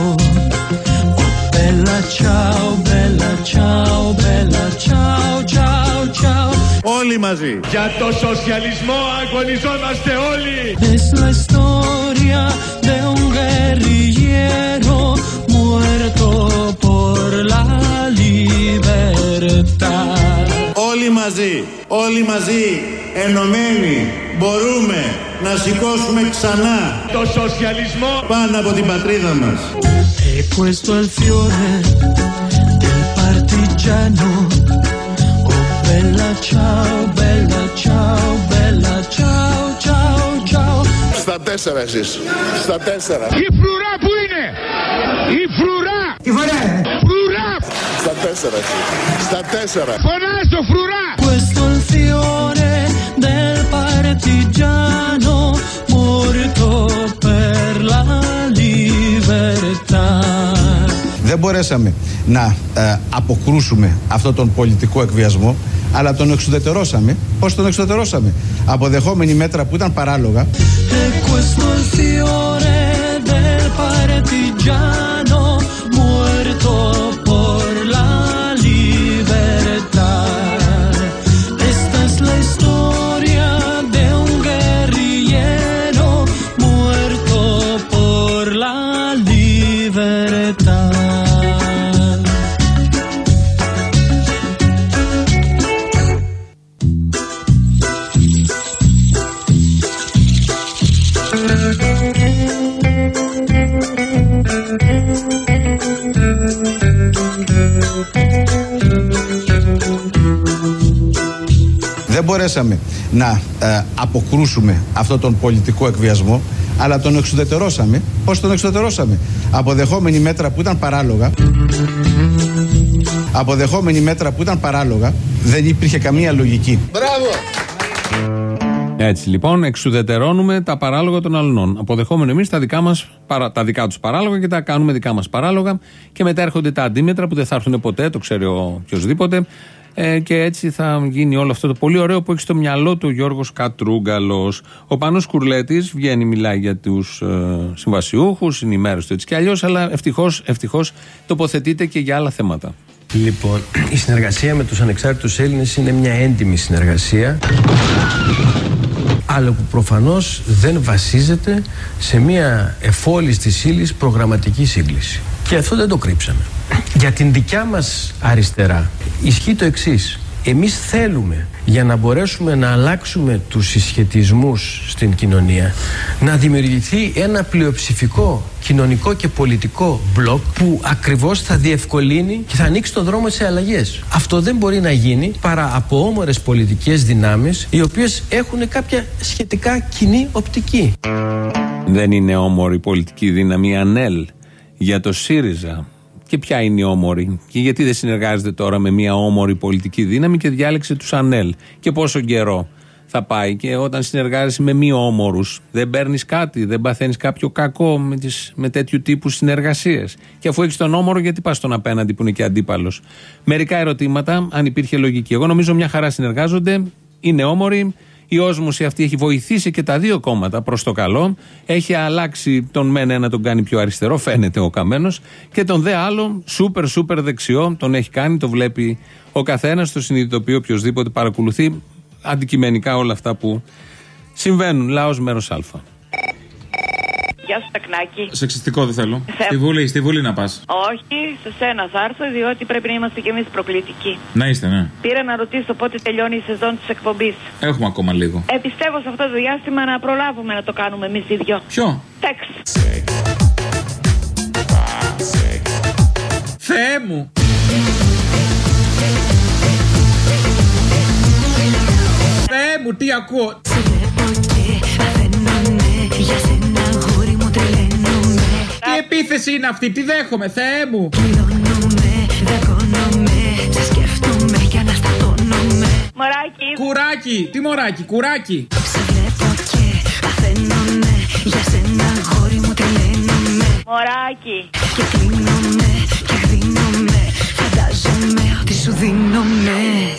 Oh, bella ciao, bella ciao, bella ciao, ciao, ciao. Όλοι μαζί. Για το σοσιαλισμό αγωνιζόμαστε όλοι. Es la historia de un guerrillero muerto por la libertad. Όλοι μαζί, όλοι μαζί, ενωμένοι, μπορούμε να σηκώσουμε ξανά Το σοσιαλισμό πάνω από την πατρίδα μας. He puesto el fiore del partigiano. Oh bella ciao, bella ciao, bella ciao, ciao, ciao. Στα τέσσερα εσείς. Στα τέσσερα. Η φρουρά που είναι Η φρουρά Τι φορά, ε; Φρουρά Στα τέσσερα εσείς. Στα τέσσερα. Φωνάζω φρουρά Puesto el fiore del partigiano morto per la libertà. Δεν μπορέσαμε να ε, αποκρούσουμε αυτόν τον πολιτικό εκβιασμό, αλλά τον εξουδετερώσαμε. Πώς τον εξουδετερώσαμε; Αποδεχόμενοι μέτρα που ήταν παράλογα, E questo è il fiore del partigiano μπορέσαμε να ε, αποκρούσουμε αυτόν τον πολιτικό εκβιασμό, αλλά τον εξουδετερώσαμε. Πώς τον εξουδετερώσαμε; Αποδεχόμενοι μέτρα που ήταν παράλογα, αποδεχόμενοι μέτρα που ήταν παράλογα, δεν υπήρχε καμία λογική. Μπράβο. Έτσι λοιπόν, εξουδετερώνουμε τα παράλογα των αλλωνών. Αποδεχόμενοι εμείς τα δικά, μας, παρα- τα δικά τους παράλογα και τα κάνουμε δικά μας παράλογα. Και μετά έρχονται τα αντίμετρα που δεν θα έρθουν ποτέ, το ξέρει ο οποιοδήποτε. Ε, και έτσι θα γίνει όλο αυτό το πολύ ωραίο που έχει στο μυαλό του ο Γιώργος Κατρούγκαλος. Ο Πάνος Κουρλέτης βγαίνει, μιλάει για τους ε, συμβασιούχους, είναι η μέρα του έτσι κι αλλιώς, αλλά ευτυχώς ευτυχώς, τοποθετείται και για άλλα θέματα. Λοιπόν, η συνεργασία με τους ανεξάρτητους Έλληνες είναι μια έντιμη συνεργασία αλλά που προφανώς δεν βασίζεται σε μια εφόλης της ύλης προγραμματικής σύγκληση. Και αυτό δεν το κρύψαμε. Για την δικιά μας αριστερά ισχύει το εξής. Εμείς θέλουμε για να μπορέσουμε να αλλάξουμε τους συσχετισμούς στην κοινωνία να δημιουργηθεί ένα πλειοψηφικό κοινωνικό και πολιτικό μπλοκ που ακριβώς θα διευκολύνει και θα ανοίξει τον δρόμο σε αλλαγές. Αυτό δεν μπορεί να γίνει παρά από όμορες πολιτικές δυνάμεις οι οποίες έχουν κάποια σχετικά κοινή οπτική. Δεν είναι όμορη πολιτική δύναμη η ΑΝΕΛ για το ΣΥΡΙΖΑ. Και ποια είναι η όμορη, και γιατί δεν συνεργάζεται τώρα με μια όμορη πολιτική δύναμη και διάλεξε τους ΑΝΕΛ. Και πόσο καιρό θα πάει. Και όταν συνεργάζεσαι με μη όμορους, δεν παίρνεις κάτι, δεν παθαίνεις κάποιο κακό με, τις, με τέτοιου τύπου συνεργασίες. Και αφού έχεις τον όμορο, γιατί πας στον απέναντι που είναι και αντίπαλος. Μερικά ερωτήματα, αν υπήρχε λογική. Εγώ νομίζω μια χαρά συνεργάζονται, είναι όμοροι. Η όσμωση αυτή έχει βοηθήσει και τα δύο κόμματα προς το καλό. Έχει αλλάξει τον μεν ένα τον κάνει πιο αριστερό, φαίνεται ο καμένος. Και τον δε άλλο, σούπερ σούπερ δεξιό, τον έχει κάνει, το βλέπει ο καθένας, το συνειδητοποιεί οποιοδήποτε παρακολουθεί αντικειμενικά όλα αυτά που συμβαίνουν. Λαός μέρος Α. Γεια σου, Τακνάκη. Σεξιστικό δεν θέλω. Θε- Στη Βουλή, στη Βουλή να πας. Όχι, σε σένα θα έρθω, διότι πρέπει να είμαστε κι εμείς προκλητικοί. Να είστε, ναι. Πήρα να ρωτήσω πότε τελειώνει η σεζόν της εκπομπής. Έχουμε ακόμα λίγο. Ε, πιστεύω σε αυτό το διάστημα να προλάβουμε να το κάνουμε εμείς οι δυο. Ποιο; Τεξ. Θεέ μου! Θεέ μου, τι ακούω! Τι επίθεση είναι αυτή, τι δέχομαι, Θεέ μου! Μωράκι. Κουράκι, τι μωράκι, κουράκι! Μωράκι.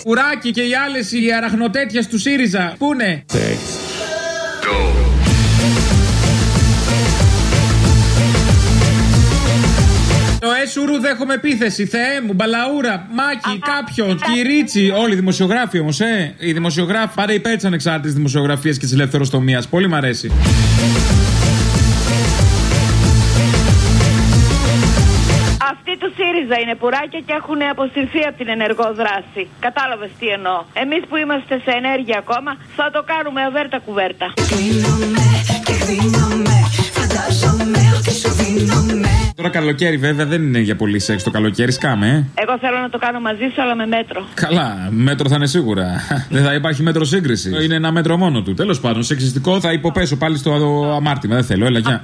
Κουράκι και οι άλλες οι αραχνοτέτιες του ΣΥΡΙΖΑ. Πούνε; Το έσουρου δέχομαι επίθεση. Θεέ μου, μπαλαούρα, μάκι, κάποιον, κυρίτσι. Όλοι οι δημοσιογράφοι όμως, ε. Οι δημοσιογράφοι πάντα υπέρ της ανεξάρτητης δημοσιογραφίας και της ελευθεροτομία. Πολύ μ' αρέσει. Αυτοί του ΣΥΡΙΖΑ είναι πουράκια και έχουν αποσυρθεί από την ενεργό δράση. Κατάλαβες τι εννοώ. Εμείς που είμαστε σε ενέργεια ακόμα θα το κάνουμε αβέρτα κουβέρτα. Τώρα καλοκαίρι βέβαια δεν είναι για πολύ σεξ το καλοκαίρι, σκάμε, ε. Εγώ θέλω να το κάνω μαζί σου, αλλά με μέτρο. Καλά, μέτρο θα είναι σίγουρα. [LAUGHS] δεν θα υπάρχει μέτρο σύγκριση. Είναι ένα μέτρο μόνο του. Τέλος πάντων, σεξιστικό θα υποπέσω πάλι στο αμάρτημα. Δεν θέλω, έλα, γεια.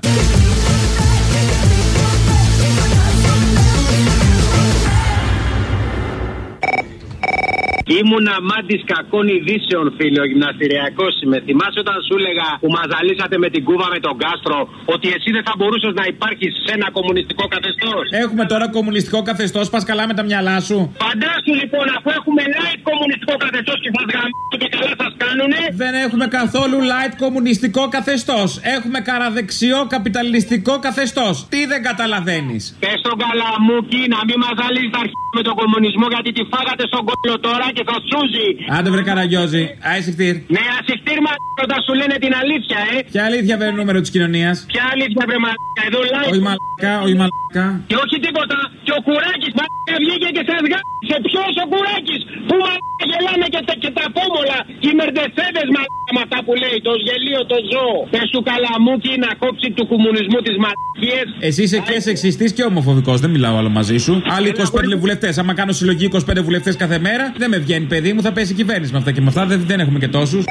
Ήμουν αμάντη κακών ειδήσεων, φίλε, ο γυμναστηριακός είμαι. Θυμάσαι όταν σου έλεγα που μα ζαλίσατε με την κούβα με τον κάστρο, ότι εσύ δεν θα μπορούσες να υπάρχεις σε ένα κομμουνιστικό καθεστώς; Έχουμε τώρα κομμουνιστικό καθεστώς, πας καλά με τα μυαλά σου. Φαντάσου λοιπόν, αφού έχουμε light κομμουνιστικό καθεστώς και θα γαμίσουν και καλά σας κάνουνε. Δεν έχουμε καθόλου light κομμουνιστικό καθεστώς. Έχουμε καραδεξιό καπιταλιστικό καθεστώς. Τι δεν καταλαβαίνεις; Πες στον καλαμούκι να μην μα ζαλίζει τα αρχαία με τον κομμουνισμό γιατί τη φάγατε στον κόλλο τώρα και θα σούζει. Άντε βρε καραγιόζη, άισιχτήρ. Ναι, ασυχτήρ μα όταν σου λένε την αλήθεια, ε. Ποια αλήθεια βρε νούμερο της κοινωνίας; Ποια αλήθεια βρε μαλάκα, εδώ live. Όχι μαλακά, όχι μαλακά. Και όχι τίποτα. Και ο Κουράκης μαλάκα βγήκε και σα γάμισε. Ποιος ο Κουράκης; Που μαλάκα γελάνε και, τα- και τα πόμολα. Και οι μερντεσέδε μαλάκα με αυτά που λέει. Το γελίο το ζώο. Πε του καλαμούκι να κόψει του κομμουνισμού τι μαλακίε. Εσύ είσαι και σεξιστής και ομοφοβικός, δεν μιλάω άλλο μαζί σου. Άλλοι 25 βουλευτές. Άμα κάνω συλλογή 25 βουλευτές κάθε μέρα, δεν με βγαίνει παιδί μου, θα πέσει η κυβέρνηση με αυτά και με αυτά. Δεν, δεν έχουμε και τόσους.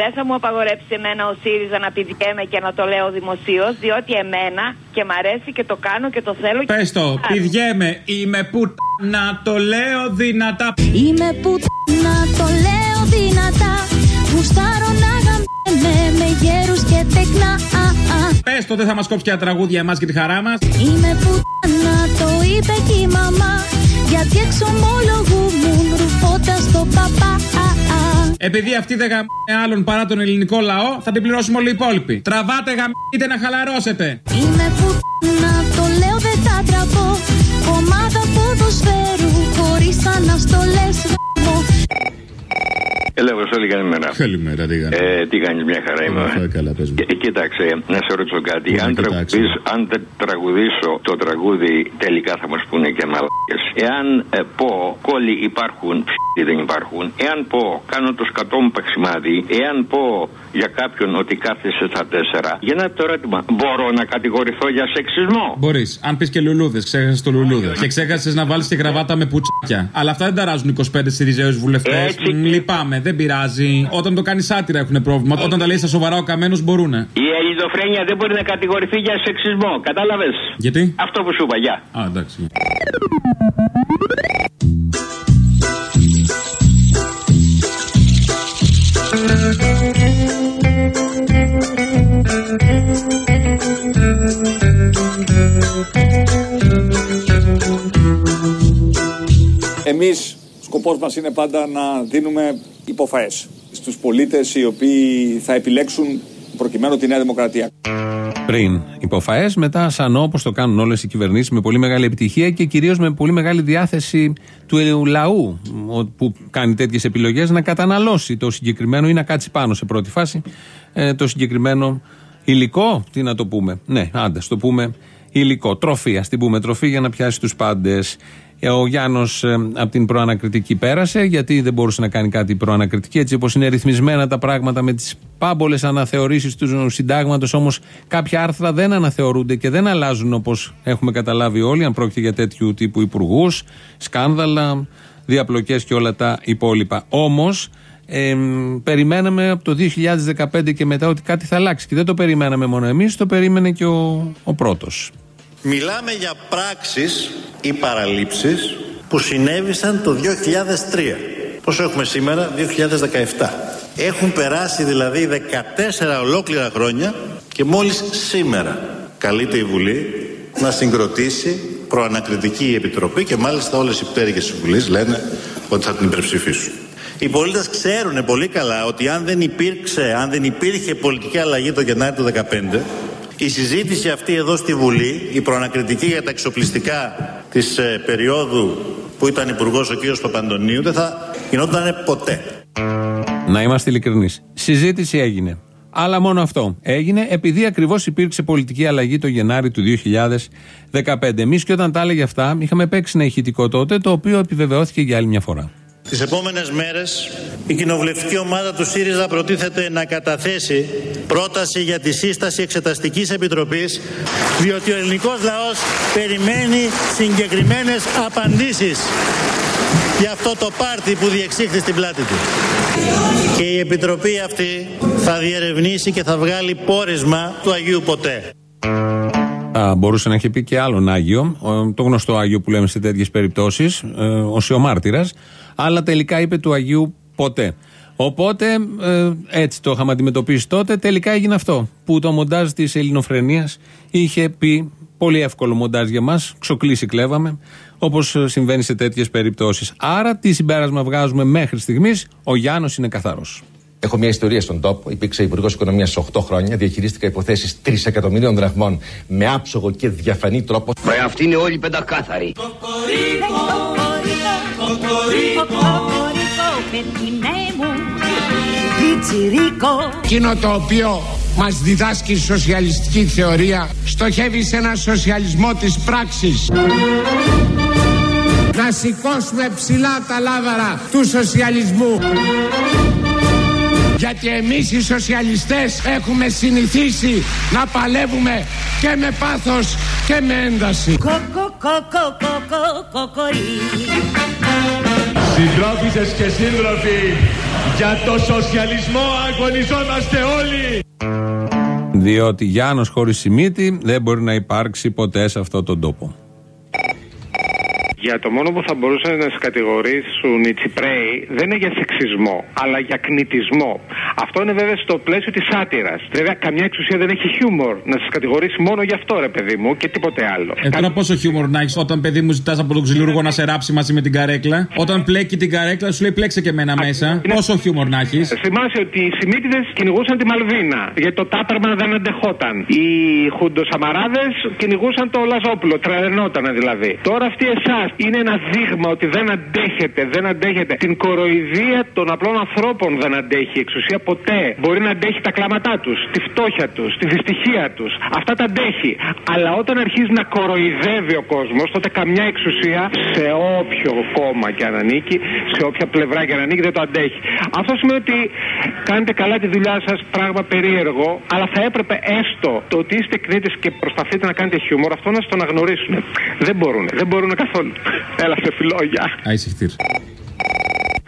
Δεν θα μου απαγορέψει εμένα ο ΣΥΡΙΖΑ να πηδιέμαι και να το λέω δημοσίως, διότι εμένα και μ' αρέσει και το κάνω και το θέλω. Πες το, πηδιέμαι, είμαι που να το λέω δυνατά. Είμαι που να το λέω δυνατά Γουστάρω να γαμπέμαι με γέρους και τεκνά α, α. Πες το, δεν θα μας κόψει και τα τραγούδια εμάς και τη χαρά μας. Είμαι που να το είπε και η μαμά Γιατί εξομολογούμουν ρουφώντας το παπά α, α. Επειδή αυτοί δεν γαμάνε άλλον παρά τον ελληνικό λαό, θα την πληρώσουμε όλοι οι υπόλοιποι. Τραβάτε γαμείτε να χαλαρώσετε. Είμαι που να το λέω δεν θα τραπώ Ομάδα ποδοσφαίρου χωρίς αναστολές γαμώ Έλα, Βασίλη, καλημέρα. Καλημέρα, τι κάνεις; Ε, τι κάνεις, μια χαρά είμαι. Ε, καλά, πες μου. Ε, κοίταξε, να σε ρωτήσω κάτι. Πού να Αν, κοιτάξω. τραγουδήσω, αν τε- τραγουδήσω το τραγούδι, τελικά θα μας πούνε και μαλάκες. Εάν ε, πω κόλλοι υπάρχουν, ψ**οι δεν υπάρχουν. Εάν πω κάνω το σκατό μου παξιμάδι. Εάν πω για κάποιον ότι κάθεσε στα τέσσερα. Γεννάται το ερώτημα. Μπορώ να κατηγορηθώ για σεξισμό. Μπορείς. Αν πεις και λουλούδες, ξέχασες το λουλούδες. Και ξέχασες να βάλεις και γραβάτα με πουτσάκια. Αλλά αυτά δεν ταράζουν 25 Σιριζέους βουλευτές. Έτσι. Λυπάμαι, δεν πειράζει. Όταν το κάνεις άτυρα έχουν πρόβλημα. Όταν τα λέει στα σοβαρά ο καμένος μπορούνε. Η ελληνοφρένεια δεν μπορεί να κατηγορηθεί για σεξισμό. Κατάλαβες; Γιατί; Αυτό που σου είπα, γεια. Α, εντάξει. Εμείς, σκοπός μας είναι πάντα να δίνουμε υποφαές στους πολίτες οι οποίοι θα επιλέξουν προκειμένου τη Νέα Δημοκρατία. Πριν υποφαέ, μετά σαν όπως το κάνουν όλες οι κυβερνήσεις με πολύ μεγάλη επιτυχία και κυρίως με πολύ μεγάλη διάθεση του λαού ο- που κάνει τέτοιες επιλογές να καταναλώσει το συγκεκριμένο ή να κάτσει πάνω σε πρώτη φάση ε, το συγκεκριμένο υλικό, τι να το πούμε. Ναι, άντε, το πούμε υλικό. Τροφή, ας την πούμε τροφή για να πιάσει τους πάντες. Ο Γιάννος από την προανακριτική πέρασε, γιατί δεν μπορούσε να κάνει κάτι προανακριτική. Έτσι όπως είναι ρυθμισμένα τα πράγματα με τις πάμπολες αναθεωρήσεις του συντάγματος, όμως κάποια άρθρα δεν αναθεωρούνται και δεν αλλάζουν όπως έχουμε καταλάβει όλοι, αν πρόκειται για τέτοιου τύπου υπουργούς, σκάνδαλα, διαπλοκές και όλα τα υπόλοιπα. Όμως, περιμέναμε από το 2015 και μετά ότι κάτι θα αλλάξει. Και δεν το περιμέναμε μόνο εμείς, το περίμενε και ο, ο πρώτος. Μιλάμε για πράξεις ή παραλήψεις που συνέβησαν το 2003. Πόσο έχουμε σήμερα, 2017. Έχουν περάσει δηλαδή 14 ολόκληρα χρόνια και μόλις σήμερα καλείται η Βουλή να συγκροτήσει προανακριτική επιτροπή και μάλιστα όλες οι πτέρυγες της Βουλής λένε ότι θα την υπερψηφίσουν. Οι πολίτες ξέρουν πολύ καλά ότι αν δεν υπήρξε, αν δεν υπήρχε πολιτική αλλαγή το Γενάρη του 2015, η συζήτηση αυτή εδώ στη Βουλή, η προανακριτική για τα εξοπλιστικά της ε, περίοδου που ήταν υπουργός ο κ. Παπαντονίου, δεν θα γινόταν ποτέ. Να είμαστε ειλικρινείς. Συζήτηση έγινε. Αλλά μόνο αυτό. Έγινε επειδή ακριβώς υπήρξε πολιτική αλλαγή το Γενάρη του 2015. Εμείς και όταν τα έλεγε αυτά, είχαμε παίξει ένα ηχητικό τότε, το οποίο επιβεβαιώθηκε για άλλη μια φορά. Τις επόμενες μέρες η κοινοβουλευτική ομάδα του ΣΥΡΙΖΑ προτίθεται να καταθέσει πρόταση για τη σύσταση εξεταστικής επιτροπής διότι ο ελληνικός λαός περιμένει συγκεκριμένες απαντήσεις για αυτό το πάρτι που διεξήχθη στην πλάτη του. Και η επιτροπή αυτή θα διερευνήσει και θα βγάλει πόρισμα του Αγίου Ποτέ. Θα μπορούσε να έχει πει και άλλον Άγιο, ο- το γνωστό Άγιο που λέμε σε τέτοιες περιπτώσεις, ο Σιωμάρτυρας, αλλά τελικά είπε του Αγίου ποτέ. Οπότε ε, έτσι το είχαμε αντιμετωπίσει τότε. Τελικά έγινε αυτό που το μοντάζ της Ελληνοφρενεία είχε πει. Πολύ εύκολο μοντάζ για μας. Ξοκλήσει κλέβαμε. Όπως συμβαίνει σε τέτοιες περιπτώσεις. Άρα, τι συμπέρασμα βγάζουμε μέχρι στιγμής, ο Γιάννος είναι καθαρός. Έχω μια ιστορία στον τόπο. Υπήρξε υπουργός Οικονομίας 8 χρόνια. Διαχειρίστηκα υποθέσεις 3 εκατομμυρίων δραχμών με άψογο και διαφανή τρόπο. Μα αυτοί είναι όλοι πεντακάθαροι. Εκείνο το οποίο μας διδάσκει η σοσιαλιστική θεωρία στοχεύει σε ένα σοσιαλισμό της πράξης. Να σηκώσουμε ψηλά τα λάβαρα του σοσιαλισμού. Γιατί εμείς οι σοσιαλιστές έχουμε συνηθίσει να παλεύουμε και με πάθος και με ένταση. Συντρόφισσες και σύντροφοι, για το σοσιαλισμό αγωνιζόμαστε όλοι. Διότι Γιάννος χωρίς Σιμίτη δεν μπορεί να υπάρξει ποτέ σε αυτόν τον τόπο. Για το μόνο που θα μπορούσαν να σε κατηγορήσουν οι Τσιπρέοι δεν είναι για σεξισμό, αλλά για κνητισμό. Αυτό είναι βέβαια στο πλαίσιο της σάτυρας. Βέβαια, καμιά εξουσία δεν έχει χιούμορ να σας κατηγορήσει μόνο γι' αυτό, ρε παιδί μου, και τίποτε άλλο. Ε, τώρα πόσο χιούμορ να έχεις όταν παιδί μου ζητάς από τον ξυλούργο να σε ράψει μαζί με την καρέκλα; Όταν πλέκει την καρέκλα, σου λέει πλέξε και εμένα μέσα. Πόσο χιούμορ να έχεις; Θυμάσαι ότι οι Σιμίτιδες κυνηγούσαν τη Μαλβίνα. Γιατί το τάπερμα δεν αντεχόταν. Οι Χουντοσαμαράδες κυνηγούσαν το Λαζόπουλο. Τρελαινόταν δηλαδή. Τώρα αυτοί εσάς είναι ένα δείγμα ότι δεν αντέχετε, δεν αντέχετε. Την κοροϊδία των απλών ανθρώπων δεν αντέχει η εξουσία ποτέ. Μπορεί να αντέχει τα κλάματά τους, τη φτώχεια τους, τη δυστυχία τους. Αυτά τα αντέχει. Αλλά όταν αρχίζει να κοροϊδεύει ο κόσμος, τότε καμιά εξουσία σε όποιο κόμμα και αν ανήκει, σε όποια πλευρά και αν ανήκει, δεν το αντέχει. Αυτό σημαίνει ότι κάνετε καλά τη δουλειά σας, πράγμα περίεργο, αλλά θα έπρεπε έστω το ότι είστε κνήτε και προσπαθείτε να κάνετε χιούμορ, αυτό να σας το αναγνωρίσουν. Δεν μπορούν, δεν μπορούν καθόλου. Έλα σε φιλόγια. Άισιχτήρ.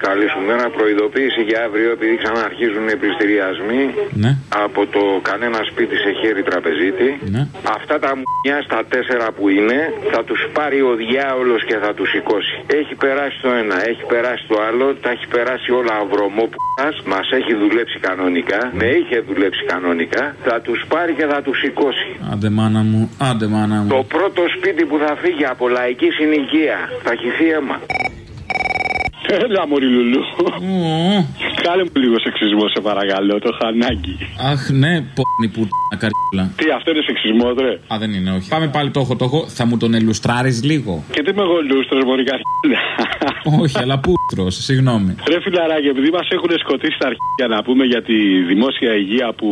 Καλή σου μέρα. Προειδοποίηση για αύριο επειδή ξαναρχίζουν οι πληστηριασμοί Ναι. από το κανένα σπίτι σε χέρι τραπεζίτη. Ναι. Αυτά τα μουνιά στα τέσσερα που είναι θα τους πάρει ο διάολος και θα τους σηκώσει. Έχει περάσει το ένα, έχει περάσει το άλλο, τα έχει περάσει όλα ο βρωμόπουλας, μας έχει δουλέψει κανονικά, με είχε δουλέψει κανονικά, θα τους πάρει και θα τους σηκώσει. Άντε μάνα μου, άντε μάνα μου. Το πρώτο σπίτι που θα φύγει από λαϊκή συνοικία θα χυθεί αίμα. Έλα, Μωρή Λουλού. Κάνε μου λίγο σεξισμό, σε παρακαλώ, το έχω ανάγκη. Αχ, ναι, πόνι που να καρκούλα. Τι, αυτό είναι σεξισμό, ρε; Α, δεν είναι, όχι. Πάμε πάλι το έχω, το έχω. Θα μου τον ελουστράρεις λίγο; Και τι με εγώ λούστρο, μπορεί καρκούλα; όχι, αλλά πούτρο, συγγνώμη. Ρε φιλαράκι, επειδή μας έχουν σκοτήσει τα αρχίδια να πούμε για τη δημόσια υγεία που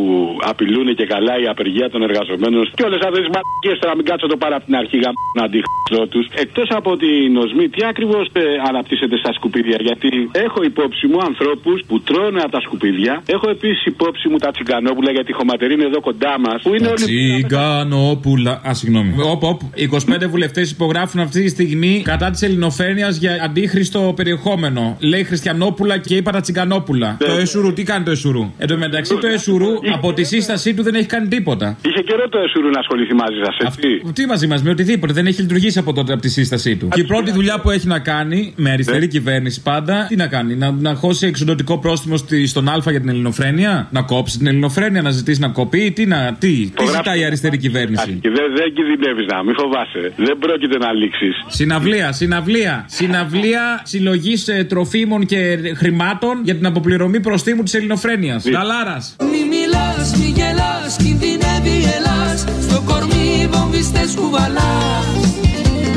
απειλούν και καλά η απεργία των εργαζομένων και όλες αυτές τις μαλακίες τώρα μην κάτσω το πάρα από την αρχή γαμ να αντιχτώ τους. Εκτός από την οσμή, τι ακριβώς αναπτύσσεται στα σκουπίδια; Γιατί έχω υπόψη μου ανθρώπους που τρώνε από τα σκουπίδια. Έχω επίσης υπόψη μου τα τσιγκανόπουλα γιατί η χωματερή είναι εδώ κοντά μας. Που είναι όλοι. Τσιγκανόπουλα. Α, συγγνώμη. Οπ, οπ. 25 βουλευτές υπογράφουν αυτή τη στιγμή κατά της ελληνοφρένειας για αντίχρηστο περιεχόμενο. Λέει Χριστιανόπουλα και είπα τα τσιγκανόπουλα. Το Εσουρού, τι κάνει το Εσουρού; Εν τω μεταξύ το Εσουρού από τη σύστασή του δεν έχει κάνει τίποτα. Είχε καιρό το Εσουρού να ασχοληθεί μαζί σας, έτσι; Τι μαζί μας, με οτιδήποτε. Δεν έχει λειτουργήσει από τότε από τη σύστασή του. Και η πρώτη δουλειά που έχει να κάνει, με αριστερή κυβέρνηση πάντα, τι να κάνει. Να, να χώσει εξοντοτικό πρόστιμο στη- στον Α για την ελληνοφρένεια; Να κόψει την ελληνοφρένεια, να ζητήσει να κοπεί; Τι, να, τι, τι ζητάει η αριστερή κυβέρνηση; Και δεν, δεν κινδυνεύεις να, μην φοβάσαι. Δεν πρόκειται να λήξεις. Συναυλία, συναυλία. Συναυλία συλλογής τροφίμων και χρημάτων για την αποπληρωμή προστίμου της ελληνοφρένειας. Δαλάρα. Μη μιλάς, μη γελάς, κινδυνεύει η Ελλάς Στο κορμί βομβιστές κουβαλάς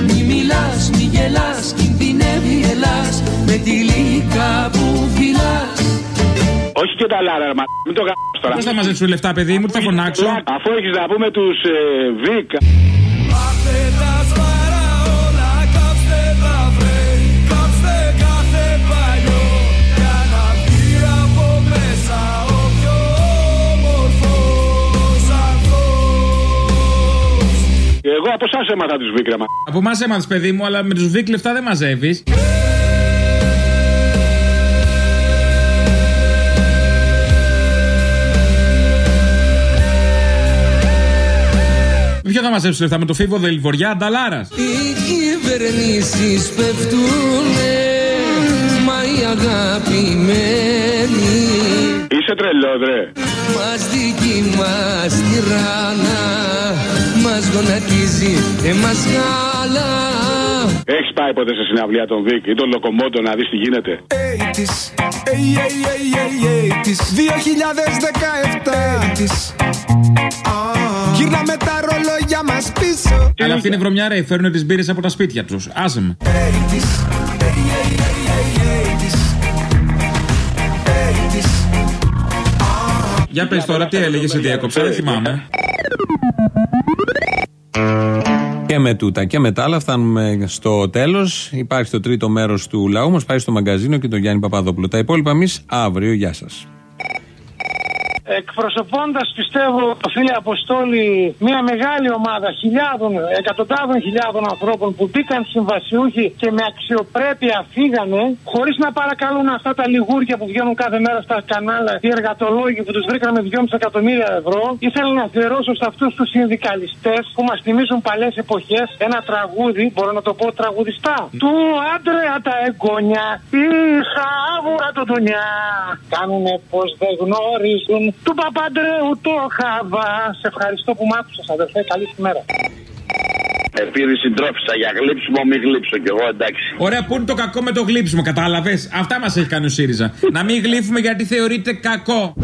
Μη μιλάς, μη γελάς, κινδυνεύει η Ελλάς Με τη λύκα που φυλάς Όχι και τα λάρα, μα μην το κάνω τώρα. Πώς θα μαζέψουν λεφτά, παιδί μου, τι θα φωνάξω; Αφού έχεις να πούμε τους ε, Βικ. Πάρτε τα σπαρά όλα, κάψτε τα βρέι Κάψτε κάθε παλιό Για να βγει από μέσα ο πιο όμορφος ανθός Εγώ από εσάς έμαθα τους Βικ, ρε μα. Από εμάς έμαθες, παιδί μου, αλλά με τους Βίκ λεφτά δεν μαζεύεις. Ποιο θα μαζέψει λεφτά με το φίβο Δελβοριά, Ανταλάρας. Οι κυβερνήσεις πέφτουνε Μα η αγαπημένη Είσαι τρελός, ρε. Μας δική μας τυράνα Μας γονατίζει εμάς γάλα Έχεις πάει ποτέ σε συναυλία των Βικ ή τον Λοκομόντο να δεις τι γίνεται; 80's, hey, hey, hey, hey, 80's 2017 Γύρναμε τα ρολόγια μας πίσω Αλλά αυτή είναι βρωμιάρε, φέρνουν τις μπύρες από τα σπίτια τους. Άσε με. Για πες τώρα, τι έλεγες, σε διέκοψα, δεν θυμάμαι. Και με τούτα και με τα άλλα φτάνουμε στο τέλος. Υπάρχει το τρίτο μέρος του λαού μας, πάει στο μαγκαζίνο και τον Γιάννη Παπαδόπουλο. Τα υπόλοιπα εμείς αύριο. Γεια σας. Εκπροσωπώντας, πιστεύω, φίλε Αποστόλη, μια μεγάλη ομάδα χιλιάδων, εκατοντάδων χιλιάδων ανθρώπων που μπήκαν συμβασιούχοι και με αξιοπρέπεια φύγανε, χωρίς να παρακαλούν αυτά τα λιγούρια που βγαίνουν κάθε μέρα στα κανάλια, οι εργατολόγοι που τους βρήκαμε 2,5 εκατομμύρια ευρώ, ήθελα να αφιερώσω σε αυτούς τους συνδικαλιστές που μας θυμίζουν παλιέ εποχές ένα τραγούδι, μπορώ να το πω τραγουδιστά. Του άντρεα τα εγγόνια, η χάβουρα του ντουνιά. Κάνουνε πως δεν γνωρίζουν του Παπαντρέου το χαβά. Σε ευχαριστώ που μ' άκουσες αδερφέ. Καλή σου μέρα. Επήρη συντρόφισσα για γλύψιμο, μη γλύψω κι εγώ εντάξει. Ωραία, πού είναι το κακό με το γλύψιμο, κατάλαβες; Αυτά μας έχει κάνει ο ΣΥΡΙΖΑ. να μην γλύφουμε γιατί θεωρείται κακό.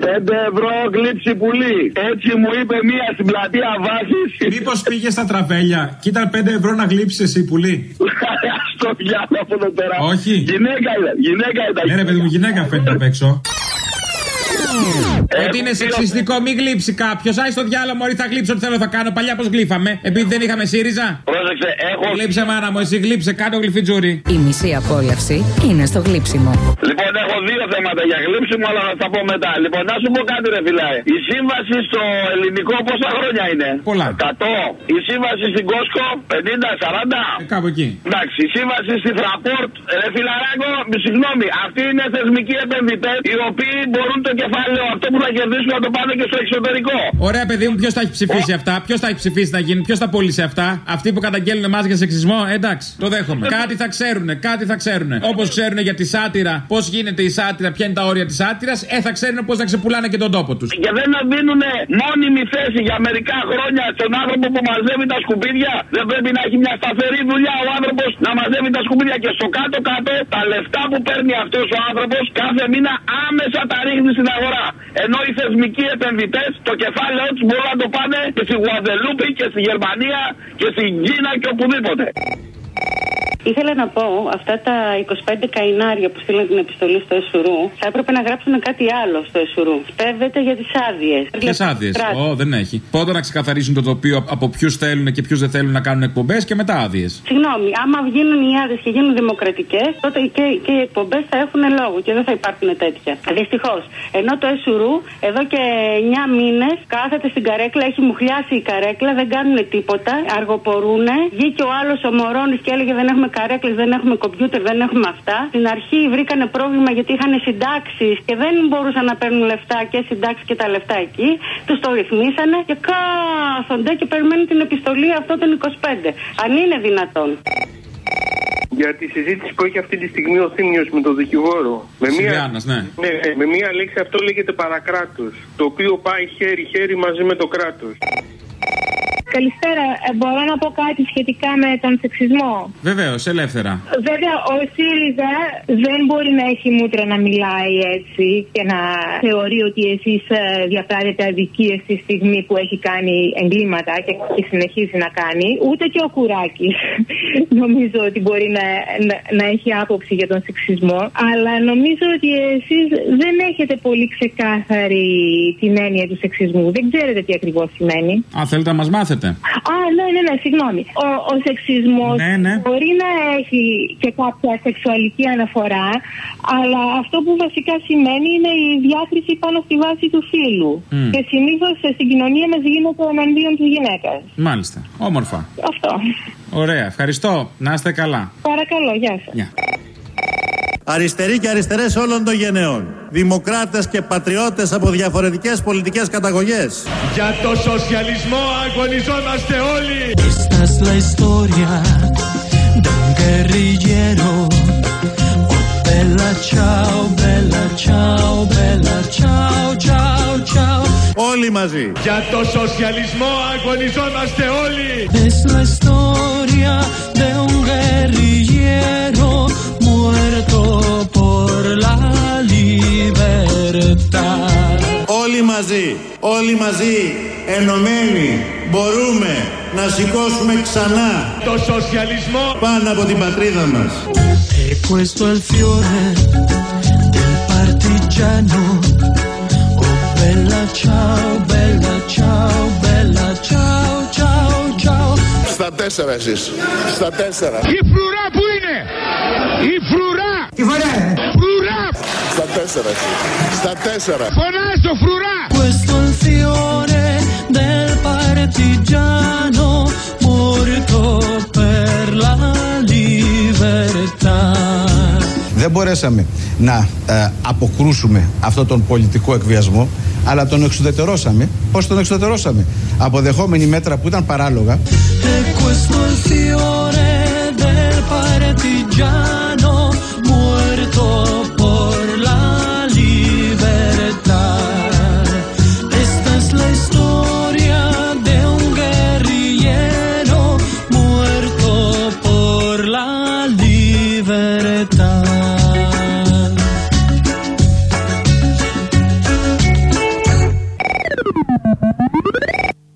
5 ευρώ γλύψη πουλί. Έτσι μου είπε μία στην πλατεία βάση. Μήπως πήγες στα τραπέλια και ήταν 5 ευρώ να γλύψεις εσύ πουλί. [LAUGHS] Στο διάλογο τώρα. Όχι. Γυναίκα ήταν. Γυναίκα ήταν. Ναι, ρε παιδί μου, γυναίκα φαίνεται απ' έξω. Ότι είναι σεξιστικό, μην γλύψει κάποιος. Άι στο διάλογο, Μωρή, θα γλύψω ό,τι θέλω θα κάνω. Παλιά πώ γλύφαμε, επειδή δεν είχαμε ΣΥΡΙΖΑ. Πρόσεξε, έχω. Γλύψε μάνα μου, εσύ γλύψε, κάτω γλυφιτζούρι. Η μισή απόλαυση είναι στο γλύψιμο. Λοιπόν, έχω δύο θέματα για γλύψιμο, αλλά θα τα πω μετά. Λοιπόν, να σου πω κάτι, ρε φιλάε. Η σύμβαση στο ελληνικό πόσα χρόνια είναι; Πολλά. 100. Η σύμβαση στην Κόσκο 50, 40. Ε, κάπου εκεί. Εντάξει, η σύμβαση στη Φραπόρτ, ρε φιλαράκο, συγγνώμη, αυτοί είναι θεσμικοί επενδυτές οι οποίοι μπορούν το κεφάλι κεφάλαιο αυτό που θα κερδίσουν να το πάνε και στο εξωτερικό. Ωραία, παιδί μου, ποιος τα έχει ψηφίσει αυτά, ποιος τα έχει ψηφίσει να γίνει, ποιος τα πούλησε αυτά. Αυτοί που καταγγέλνουν εμάς για σεξισμό, ε, εντάξει, το δέχομαι. κάτι θα ξέρουν, κάτι θα ξέρουν. Όπως ξέρουν για τη σάτυρα, πώς γίνεται η σάτυρα, ποια είναι τα όρια της σάτυρας, ε, θα ξέρουν πώς να ξεπουλάνε και τον τόπο τους. Και δεν δίνουν μόνιμη θέση για μερικά χρόνια στον άνθρωπο που μαζεύει τα σκουπίδια. Δεν πρέπει να έχει μια σταθερή δουλειά ο άνθρωπος να μαζεύει τα σκουπίδια και στο κάτω-κάτω τα λεφτά που παίρνει αυτός ο άνθρωπος κάθε μήνα άμεσα τα ρίχνει στην αγορά. Ενώ οι θεσμικοί επενδυτές το κεφάλαιό τους μπορούν να το πάνε και στη Γουαδελούπη και στη Γερμανία και στην Κίνα και οπουδήποτε. Ήθελα να πω, αυτά τα 25 καϊνάρια που στείλαν την επιστολή στο Εσουρού, θα έπρεπε να γράψουν κάτι άλλο στο Εσουρού. Σπέβεται για τις άδειες. Ποιε άδειες, Ω, δεν έχει. Πότε να ξεκαθαρίσουν το τοπίο από ποιους θέλουν και ποιους δεν θέλουν να κάνουν εκπομπές και μετά άδειες. Συγγνώμη, άμα βγαίνουν οι άδειες και γίνουν δημοκρατικές, τότε και, και οι εκπομπές θα έχουν λόγο και δεν θα υπάρχουν τέτοια. Δυστυχώς. Ενώ το Εσουρού εδώ και 9 μήνες κάθεται στην καρέκλα, έχει μουχλιάσει η καρέκλα, δεν κάνουν τίποτα, αργοπορούν. Βγήκε ο άλλος ο Μωρόνη και έλεγε δεν έχουμε καρέκλες, δεν έχουμε κομπιούτερ, δεν έχουμε αυτά. Στην αρχή βρήκανε πρόβλημα γιατί είχαν συντάξεις και δεν μπορούσαν να παίρνουν λεφτά και συντάξεις και τα λεφτά εκεί. Τους το ρυθμίσανε και κάθονται και περιμένουν την επιστολή αυτό των 25. Αν είναι δυνατόν. Για τη συζήτηση που έχει αυτή τη στιγμή ο Θήμιος με τον δικηγόρο. Με μία, Σιλιάνας, ναι. ναι, με μία λέξη αυτό λέγεται παρακράτος. Το οποίο πάει χέρι-χέρι μαζί με το κράτος. Καλησπέρα. Ε, μπορώ να πω κάτι σχετικά με τον σεξισμό; Βεβαίως, ελεύθερα. Βέβαια, ο ΣΥΡΙΖΑ δεν μπορεί να έχει μούτρα να μιλάει έτσι και να θεωρεί ότι εσείς διαπράτετε αδικίες στη στιγμή που έχει κάνει εγκλήματα και, και συνεχίζει να κάνει. Ούτε και ο Κουράκης [LAUGHS] νομίζω ότι μπορεί να, να, να έχει άποψη για τον σεξισμό. Αλλά νομίζω ότι εσείς δεν έχετε πολύ ξεκάθαρη την έννοια του σεξισμού. Δεν ξέρετε τι ακριβώς σημαίνει. Α, θέλετε να μας μάθετε; Α, ναι, ναι, ναι, συγγνώμη. Ο, ο σεξισμός Ναι, ναι. μπορεί να έχει και κάποια σεξουαλική αναφορά, αλλά αυτό που βασικά σημαίνει είναι η διάκριση πάνω στη βάση του φύλου. Μμ. Και συνήθως στην κοινωνία μας γίνεται εναντίον της γυναίκας. Μάλιστα. Όμορφα. Αυτό. Ωραία, ευχαριστώ. Να είστε καλά. Παρακαλώ, γεια σας. Γεια. Αριστεροί και αριστερές όλων των γενεών. Δημοκράτες και πατριώτες από διαφορετικές πολιτικές καταγωγές. Για το σοσιαλισμό αγωνιζόμαστε όλοι. Esta es la historia de un guerrillero. Oh, bella ciao, bella ciao, bella ciao, ciao, ciao. Όλοι μαζί. Για το σοσιαλισμό αγωνιζόμαστε όλοι. Es la historia de un guerrillero muerto por la libertad. Όλοι μαζί. Όλοι μαζί. Ενωμένοι. Μπορούμε να σηκώσουμε ξανά Το σοσιαλισμό πάνω από την πατρίδα μας. E questo è il fiore del partigiano. Oh bella ciao, bella ciao, bella ciao, ciao, ciao. Στα τέσσερα εσείς. Στα τέσσερα. Η φρουρά που είναι! Η φρουρά! Τι φορά, Φρουρά! Στα τέσσερα εσείς. Στα τέσσερα. Φωνάζω φρουρά! Questo è il fiore del partigiano morto per la libertà. Δεν μπορέσαμε να ε, αποκρούσουμε αυτόν τον πολιτικό εκβιασμό, αλλά τον εξουδετερώσαμε. Πώς τον εξουδετερώσαμε; Αποδεχόμενοι μέτρα που ήταν παράλογα. E